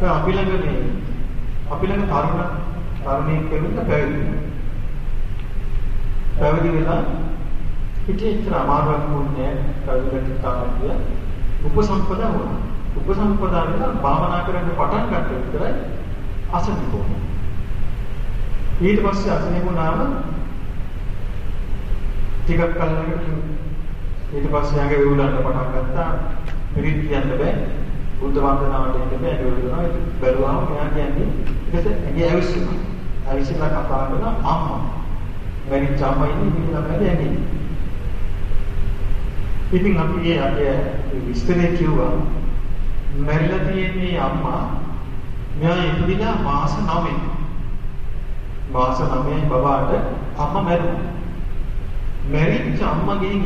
දැන් අපි ළඟ මේ අපි ළඟ තරුණ තරුණයෙක් කෙනෙක් පැවිදි පැවිදි වෙලා හිතේ ඉතර අමාරුවක් වුණේ පැවිදිට තාමතිය උපසම්පදා වුණා. උපසම්පදා වෙලා භාවනා කරන්න පටන් ගන්න විතරයි අසනීප වුණා. ඊට පස්සේ අසනීප වුණාම ටිකක් කලකට ඊට පස්සේ යාගේ වේවුලන්න පටන් ගත්තා. පිරිත් කියන්න බෑ. බුද්ධ වන්දනාවට එන්න බෑ. ඒක වෙනවා. බැලුවාම මෙයා කියන්නේ ඊට ඇගේ ඇවිස්සුනා. ඇවිස්සලා කතා කරන අම්මා. මැරිච්ච අම්මා ඉන්නේ ඉතින් ළමයි ඇන්නේ. ඉතින් අපි ඒ අගේ විස්තරේ කිව්වා. මැරිලා තියෙන්නේ අම්මා. මෙයා ඉපදිලා මාස 9. මාස 9 බබාට අම්මා මැරුණා. මැරිච්ච අම්මගෙන්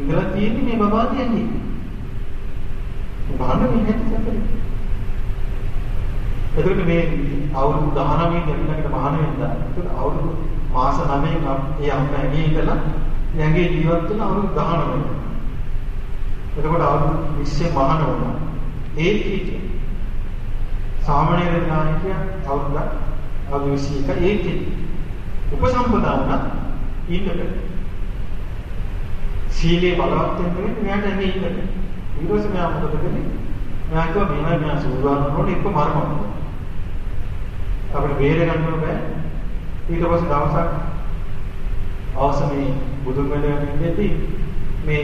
ඉඳලා තියෙන්නේ මේ බබා කියන්නේ. බලන්න මේ හැටි සැකරේ. එතකොට මේ අවුරුදු 19 ඊළඟට මහාන වෙනදා. එතකොට අවුරුදු මාස 9න් ඒ අම්මා ඇගේ ඉඳලා ඇගේ ජීවත් වෙන අවුරුදු 19. එතකොට අවුරුදු 20 මහාන වුණා. ඒ කීටි සාමාන්‍ය ඥානිකය අවුරුද්ද අවුරුදු 21 ඒ කීටි උපසම්පදා වුණා ඉන්න බෑ. සීලේ බලවත් වෙන්න මෙයාට ඇගේ ඉන්න බෑ. ඊට පස්සේ මෙයා මොකද කරන්නේ? මෙයා කිව්වා මෙහෙමයි මෙයා සූදානම් වුණොත් එක්ක මරමු. අපිට බේර ගන්න බෑ. ඊට පස්සේ දවසක් අවසමේ බුදුන් වැඩ මේ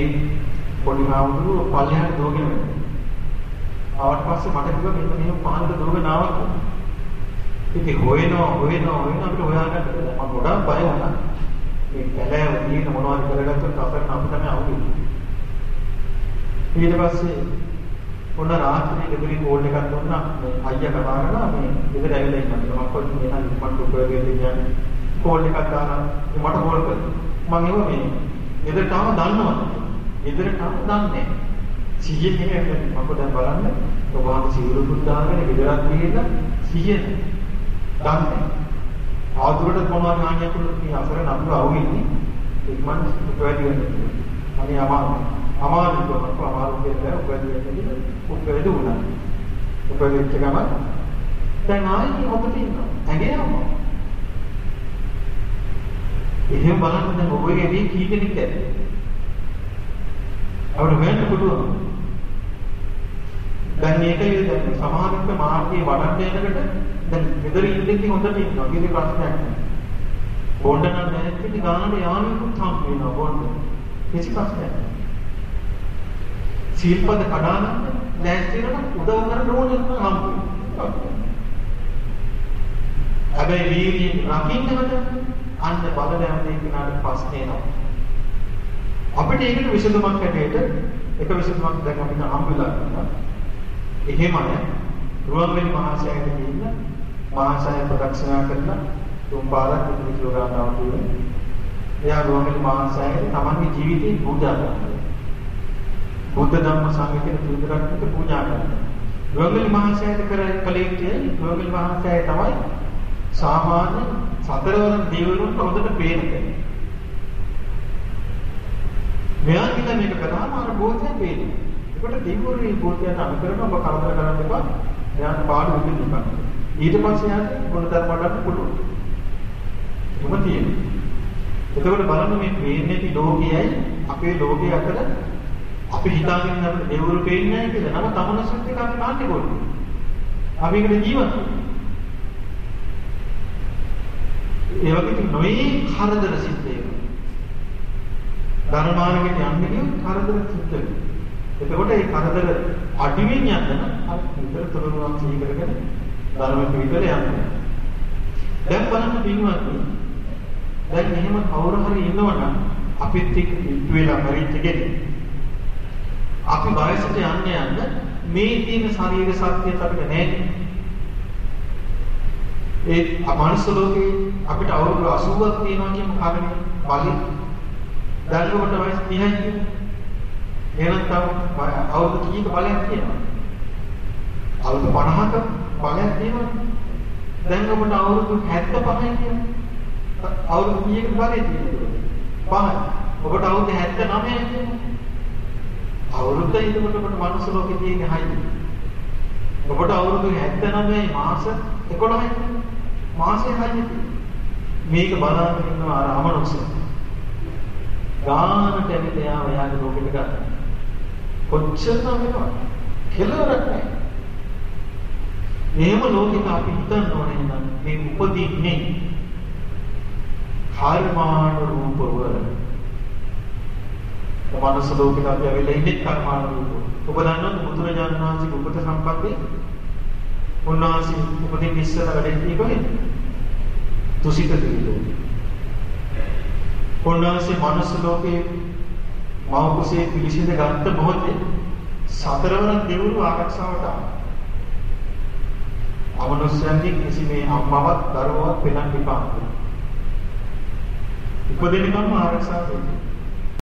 පොඩි මාමුදුරු පල්ලෙහාට දුවගෙන යනවා. ආවට පස්සේ මට කිව්වා මෙන්න මෙහෙම පහනට දුවගෙන ආවා. ඉතින් හොයනවා හොයනවා හොයනවා අපිට හොයාගන්න බැහැ. මම ගොඩාක් බය වුණා. මේ කැලෑව තියෙන මොනවද කරගත්තොත් අපිට අපිට තමයි අවුලුනේ. ඊට පස්සේ ඔන්න රාත්‍රියේ ගෙදරින් කෝල් එකක් දුන්නා. මේ අයියා කතා කරලා මේ ගෙදර ඇවිල්ලා ඉන්නවා. මම කොහොමද මේ නම් මට උපයෝගයෙන් කියන්නේ? කෝල් එකක් දාලා මට කෝල් කරා මම ඒව මේ ගෙදරට ආව දන්නවද ගෙදරට ආව දන්නේ සිහියෙන් නෙමෙයි මම දැන් බලන්න. ඔබ වහන්සේ සිවුරු පුදාගෙන ගෙදරක් ගිහිල්ලා සිහියෙන් දන්නේ ආදුරට මොනවද හානියක් වුණොත් මේ අසර නම්බර අවුෙන්නේ ඉක්මන් උපයෝගය වෙනවා. අනේ අමාරුයි අමාරු කරනකොට අමාරු කියලා උපයෝගය වෙන්නේ උපයෝගය වුණා. උපයෝගිච්ච ගමන් දැන් ආයෙත් ඔබට ඉන්නවා. ඇගේ යනවා. එහෙම බලන්න දැන් ඔබගේ මේ කී දෙනෙක් ඇද්ද? අපිට වෙන්න පුළුවන්. දැන් මේකේ දැන් සමානත්ව මාර්ගයේ වඩන්න යනකොට දැන් මෙතන ඉඳින් හොඳට ඉන්නවා. කිසි ප්‍රශ්නයක් නැහැ. බොණ්ඩ නම් නැති ඉතින් ගානට යාළුවෙකුත් හම් වෙනවා බොණ්ඩ. කිසි ප්‍රශ්නයක් නැහැ. සීල්පද කඩා ගන්න ලෑස්ති වෙනකොට උදව් කරන්න ඕනේ නම් හම් වෙනවා. හැබැයි වීර්යයෙන් රකින්නකොට අන්න බල දැම්මේ කෙනාට ප්‍රශ්නේ නෑ. අපිට ඒකට විසඳුමක් හැටියට එක විසඳුමක් දැන් අපිට හම්බෙලා තියෙනවා. එහෙමයි රුවන්වැලි මහාසෑයට ගිහින් මහාසෑය ප්‍රදක්ෂිනා කරලා තුන් පාරක් පිළිතුරු ගන්නවා කියන්නේ. එයා රුවන්වැලි මහාසෑයට තමන්ගේ ජීවිතේ පූජා කරනවා. බුද්ධ ධම්ම සංඝ කියන තුන්දරකට පූජා කරනවා. රුවන්වැලි මහාසෑයට කර කලේ කියන්නේ රුවන්වැලි මහාසෑය තමයි සාමාන්‍ය සතරවරන් දේවරුන්ට හොඳට පේන කෙනෙක්. මෙයා කියලා මේක කරාම අර බෝධිය පේන්නේ. ඒකට දෙවිවරු මේ බෝධියට අනුකරන ඔබ කරදර කරන්න එපා. එයාට පාඩු දෙන්න එපා. ඊට පස්සේ යාට ගුණධර්ම වඩන්න පුළුවන්. එහෙම තියෙනවා. එතකොට බලන්න මේ පේන්නේ ලෝකයයි අපේ ලෝකයේ අතර අපි හිතාගෙන අපිට දෙවිවරු පේන්නේ නැහැ කියලා. නම තමනසත් එක අපි මාන්නේ කොහොමද? අපි ඒකට ජීවත් වෙනවා. ඒ වගේ නොයේ කරදර සිද්ධ වෙනවා. ධර්මාර්ගයට යන්න ගියොත් කරදර සිද්ධ වෙනවා. එතකොට ඒ කරදර අඩුවෙන් යන්න නම් විතර තුරුණුවක් සිහි කරගෙන ධර්ම පිළිවෙල යන්න. දැන් බලන්න පින්වත්නි. දැන් එහෙම කවුරු හරි ඉන්නවනම් අපිත් එක්ක ඉතු වෙලා මරිච්ච කෙනෙක්. අපි වයසට යන්න යන්න මේ තියෙන ශරීර ශක්තියත් අපිට නැහැ. ඒ අමනුෂ්‍ය ලෝකේ අපිට අවුරුදු 80ක් තියෙනවා කියන කාරණේ බලි දැල්කොට වයස 30යි කියන්නේ. එහෙනම් තව අවුරුදු කීයක බලයක් තියෙනවා? අවුරුදු 50ක බලයක් තියෙනවා. දැන් ඔබට අවුරුදු 75යි කියන්නේ. අවුරුදු කීයක බලය තියෙනවා? පහයි. ඔබට අවුරුදු 79යි කියන්නේ. අවුරුද්ද ඉදකට ඔබට මනුස්ස ලෝකේ තියෙන හයි. ඔබට අවුරුදු 79 මාස 11යි. මාසෙ 6යි. මේක බලාගෙන ඉන්නවා අර අමනුෂ්‍ය. ගානට ඇවිත් එයා එයාගේ ලෝකෙට ගන්න. කොච්චර නමනවා. කෙලවරක් නැහැ. එහෙම ලෝකෙක අපි හිතන්න ඕනේ නම් මේ උපදින්නේ කර්මාන රූපවල. මනස ලෝකෙට අපි ඇවිල්ලා ඉන්නේ කර්මාන රූප. ඔබ දන්නවද බුදුරජාණන් වහන්සේගේ උපත සම්පත්තිය? උන්වහන්සේ උපදින්න ඉස්සර වැඩ ඉන්නේ කොහෙද? තුසිත දිවිලෝකේ. උන්වහන්සේ මනස ලෝකේ මව කුසේ පිළිසිඳ ගත්ත මොහොතේ සතරවරන් දෙවරු ආරක්ෂාවට ආවා. අමනුෂ්‍යයන්ගේ කිසි මේ අම්මවත් දරුවවත් පෙළන් දෙපා. උපදිනකම් ආරක්ෂා දෙන්නේ.